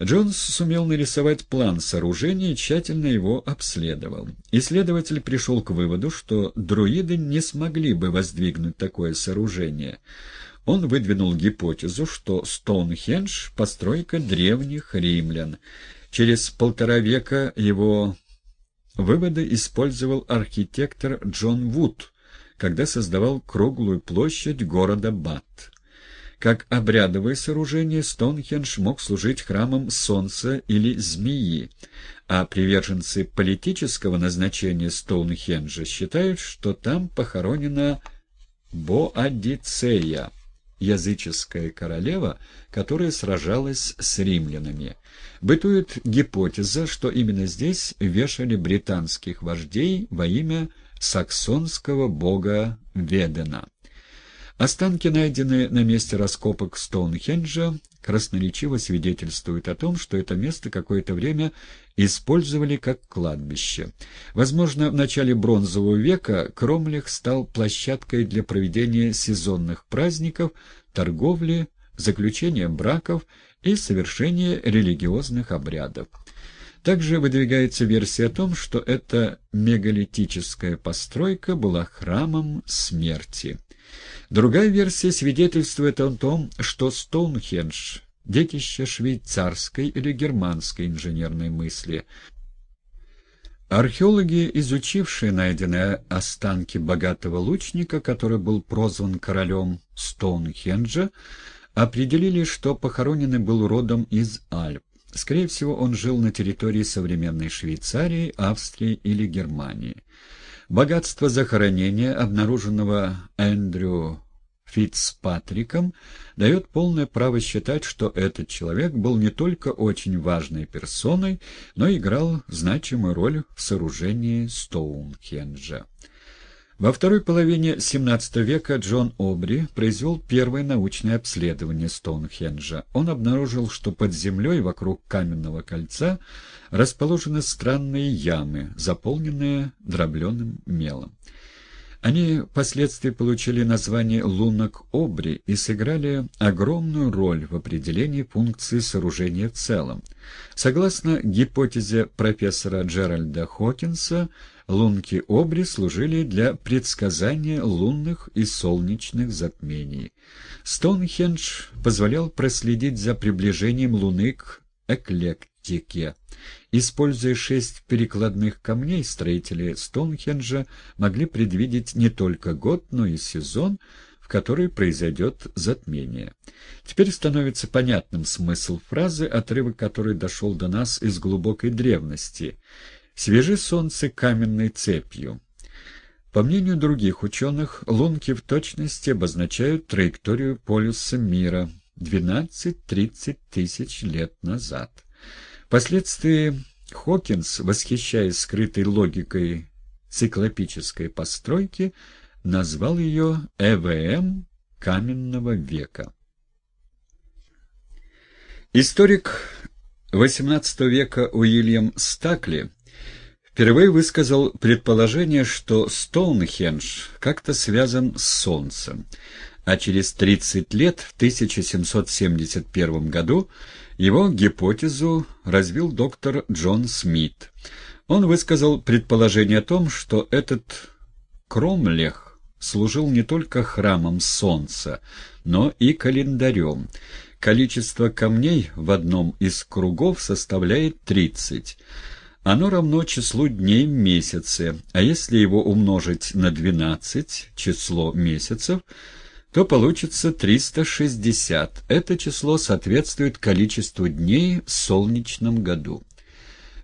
Джонс сумел нарисовать план сооружения и тщательно его обследовал. Исследователь пришел к выводу, что друиды не смогли бы воздвигнуть такое сооружение. Он выдвинул гипотезу, что Стоунхендж — постройка древних римлян. Через полтора века его выводы использовал архитектор Джон Вуд, когда создавал круглую площадь города Бат. Как обрядовое сооружение, Стоунхендж мог служить храмом солнца или змеи, а приверженцы политического назначения Стоунхенджа считают, что там похоронена Боадицея, языческая королева, которая сражалась с римлянами. Бытует гипотеза, что именно здесь вешали британских вождей во имя саксонского бога Ведена. Останки, найденные на месте раскопок Стоунхенджа, красноречиво свидетельствуют о том, что это место какое-то время использовали как кладбище. Возможно, в начале бронзового века Кромлях стал площадкой для проведения сезонных праздников, торговли, заключения браков и совершения религиозных обрядов. Также выдвигается версия о том, что эта мегалитическая постройка была храмом смерти. Другая версия свидетельствует о том, что Стоунхендж — детище швейцарской или германской инженерной мысли. Археологи, изучившие найденные останки богатого лучника, который был прозван королем Стоунхенджа, определили, что похороненный был родом из Альп. Скорее всего, он жил на территории современной Швейцарии, Австрии или Германии. Богатство захоронения, обнаруженного Эндрю Фицпатриком, дает полное право считать, что этот человек был не только очень важной персоной, но и играл значимую роль в сооружении Стоунхенджа. Во второй половине XVII века Джон Обри произвел первое научное обследование Стоунхенджа. Он обнаружил, что под землей вокруг каменного кольца расположены странные ямы, заполненные дробленым мелом. Они впоследствии получили название лунок Обри и сыграли огромную роль в определении функции сооружения в целом. Согласно гипотезе профессора Джеральда Хокинса, лунки Обри служили для предсказания лунных и солнечных затмений. Стоунхендж позволял проследить за приближением Луны к эклектике. Используя шесть перекладных камней, строители Стоунхенджа могли предвидеть не только год, но и сезон, в который произойдет затмение. Теперь становится понятным смысл фразы, отрывок которой дошел до нас из глубокой древности — Свяжи солнце каменной цепью. По мнению других ученых, лунки в точности обозначают траекторию полюса мира 12-30 тысяч лет назад. Впоследствии Хокинс, восхищаясь скрытой логикой циклопической постройки, назвал ее ЭВМ каменного века. Историк XVIII века Уильям Стакли впервые высказал предположение, что Стоунхендж как-то связан с Солнцем, а через 30 лет, в 1771 году, его гипотезу развил доктор Джон Смит. Он высказал предположение о том, что этот Кромлех служил не только храмом Солнца, но и календарем. Количество камней в одном из кругов составляет 30. Оно равно числу дней в месяце, а если его умножить на 12, число месяцев, то получится 360. Это число соответствует количеству дней в солнечном году.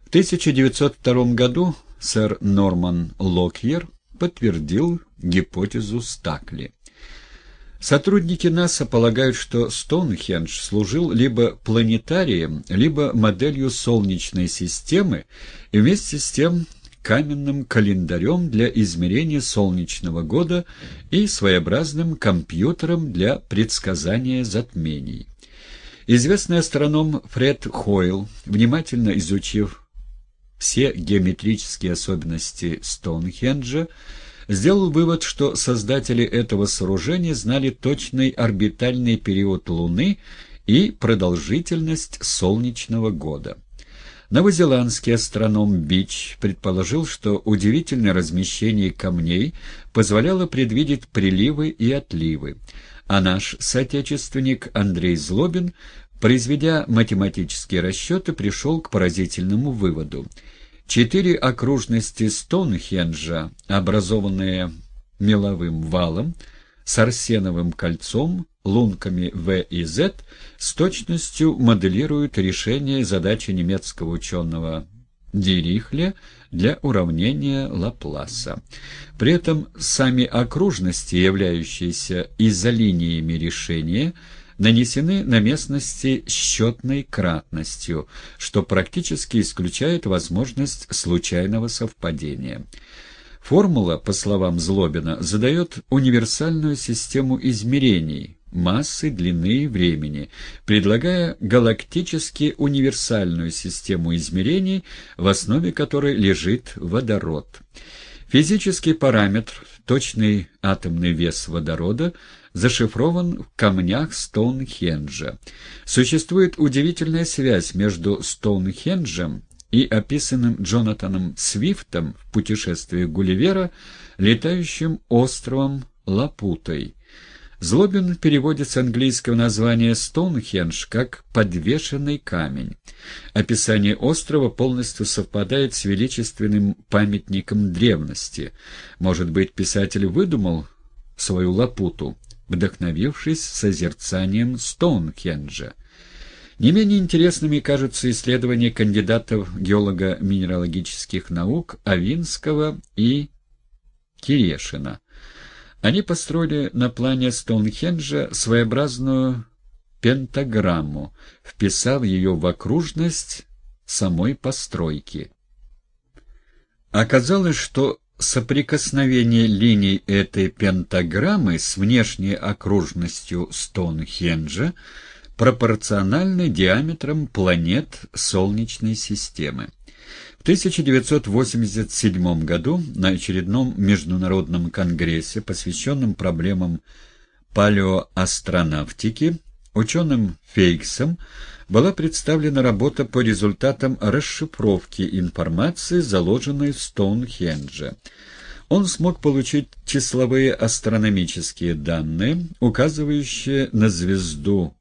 В 1902 году сэр Норман Локьер подтвердил гипотезу Стакли. Сотрудники НАСА полагают, что Стоунхендж служил либо планетарием, либо моделью Солнечной системы и вместе с тем каменным календарем для измерения солнечного года и своеобразным компьютером для предсказания затмений. Известный астроном Фред Хойл, внимательно изучив все геометрические особенности Стоунхенджа, сделал вывод, что создатели этого сооружения знали точный орбитальный период Луны и продолжительность солнечного года. Новозеландский астроном Бич предположил, что удивительное размещение камней позволяло предвидеть приливы и отливы, а наш соотечественник Андрей Злобин, произведя математические расчеты, пришел к поразительному выводу. Четыре окружности Стоунхенджа, образованные меловым валом, с арсеновым кольцом, лунками В и Z с точностью моделируют решение задачи немецкого ученого Дирихле для уравнения Лапласа. При этом сами окружности, являющиеся изолиниями решения, нанесены на местности счетной кратностью, что практически исключает возможность случайного совпадения. Формула, по словам Злобина, задает универсальную систему измерений, массы, длины и времени, предлагая галактически универсальную систему измерений, в основе которой лежит водород. Физический параметр, точный атомный вес водорода, зашифрован в камнях Стоунхенджа. Существует удивительная связь между Стоунхенджем и описанным Джонатаном Свифтом в путешествии Гулливера летающим островом Лапутой. Злобин переводит с английского названия «Стоунхендж» как «подвешенный камень». Описание острова полностью совпадает с величественным памятником древности. Может быть, писатель выдумал свою лапуту, вдохновившись созерцанием Стоунхенджа. Не менее интересными кажутся исследования кандидатов геолого-минералогических наук Авинского и Кирешина. Они построили на плане Стоунхенджа своеобразную пентаграмму, вписав ее в окружность самой постройки. Оказалось, что соприкосновение линий этой пентаграммы с внешней окружностью Стоунхенджа пропорциональны диаметрам планет Солнечной системы. В 1987 году на очередном международном конгрессе, посвященном проблемам палеоастронавтики, ученым Фейксом была представлена работа по результатам расшифровки информации, заложенной в Стоунхендже. Он смог получить числовые астрономические данные, указывающие на звезду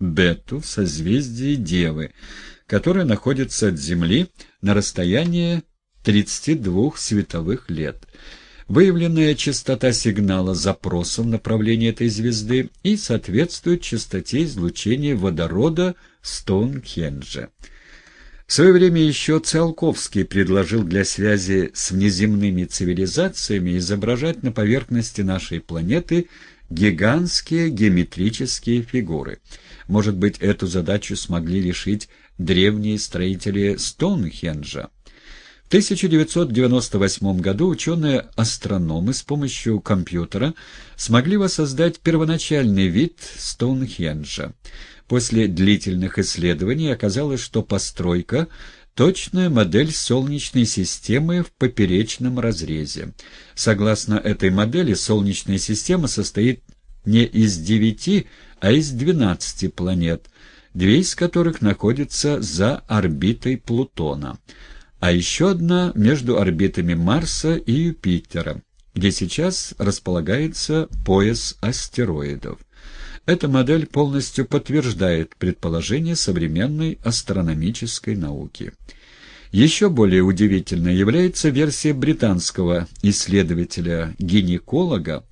Бету в созвездии Девы, которая находится от Земли на расстоянии 32 световых лет. Выявленная частота сигнала запроса в направлении этой звезды и соответствует частоте излучения водорода Стоунхенджа. В свое время еще Циолковский предложил для связи с внеземными цивилизациями изображать на поверхности нашей планеты гигантские геометрические фигуры. Может быть, эту задачу смогли решить древние строители Стоунхенджа. В 1998 году ученые-астрономы с помощью компьютера смогли воссоздать первоначальный вид Стоунхенджа. После длительных исследований оказалось, что постройка – точная модель Солнечной системы в поперечном разрезе. Согласно этой модели, Солнечная система состоит не из девяти, а из двенадцати планет, две из которых находятся за орбитой Плутона, а еще одна между орбитами Марса и Юпитера, где сейчас располагается пояс астероидов. Эта модель полностью подтверждает предположение современной астрономической науки. Еще более удивительной является версия британского исследователя-гинеколога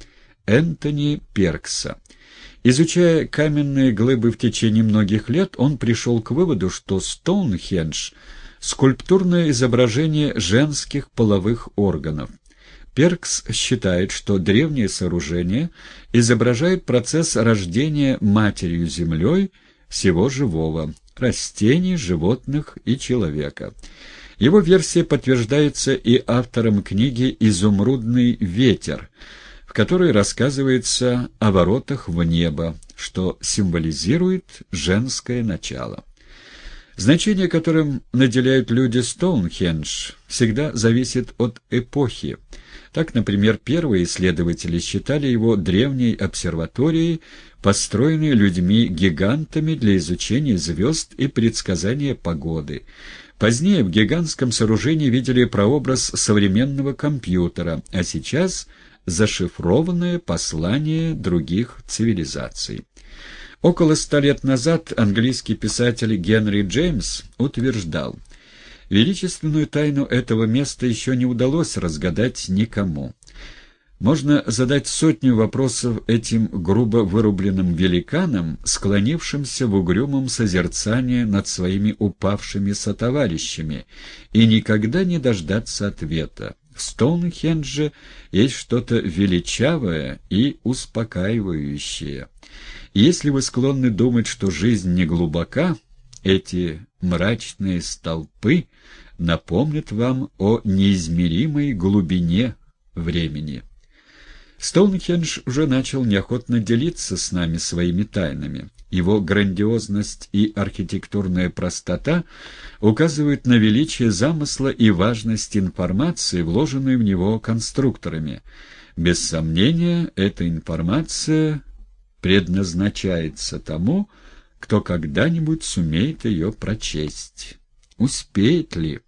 Энтони Перкса – Изучая каменные глыбы в течение многих лет, он пришел к выводу, что Стоунхендж — скульптурное изображение женских половых органов. Перкс считает, что древнее сооружение изображает процесс рождения матерью-землей всего живого — растений, животных и человека. Его версия подтверждается и автором книги «Изумрудный ветер», в которой рассказывается о воротах в небо, что символизирует женское начало. Значение, которым наделяют люди Стоунхендж, всегда зависит от эпохи. Так, например, первые исследователи считали его древней обсерваторией, построенные людьми-гигантами для изучения звезд и предсказания погоды. Позднее в гигантском сооружении видели прообраз современного компьютера, а сейчас зашифрованное послание других цивилизаций. Около ста лет назад английский писатель Генри Джеймс утверждал, величественную тайну этого места еще не удалось разгадать никому. Можно задать сотню вопросов этим грубо вырубленным великанам, склонившимся в угрюмом созерцании над своими упавшими сотоварищами, и никогда не дождаться ответа. В Стоунхендже есть что-то величавое и успокаивающее. Если вы склонны думать, что жизнь не глубока, эти мрачные столпы напомнят вам о неизмеримой глубине времени. Стоунхендж уже начал неохотно делиться с нами своими тайнами. Его грандиозность и архитектурная простота указывают на величие замысла и важность информации, вложенной в него конструкторами. Без сомнения, эта информация предназначается тому, кто когда-нибудь сумеет ее прочесть. Успеет ли?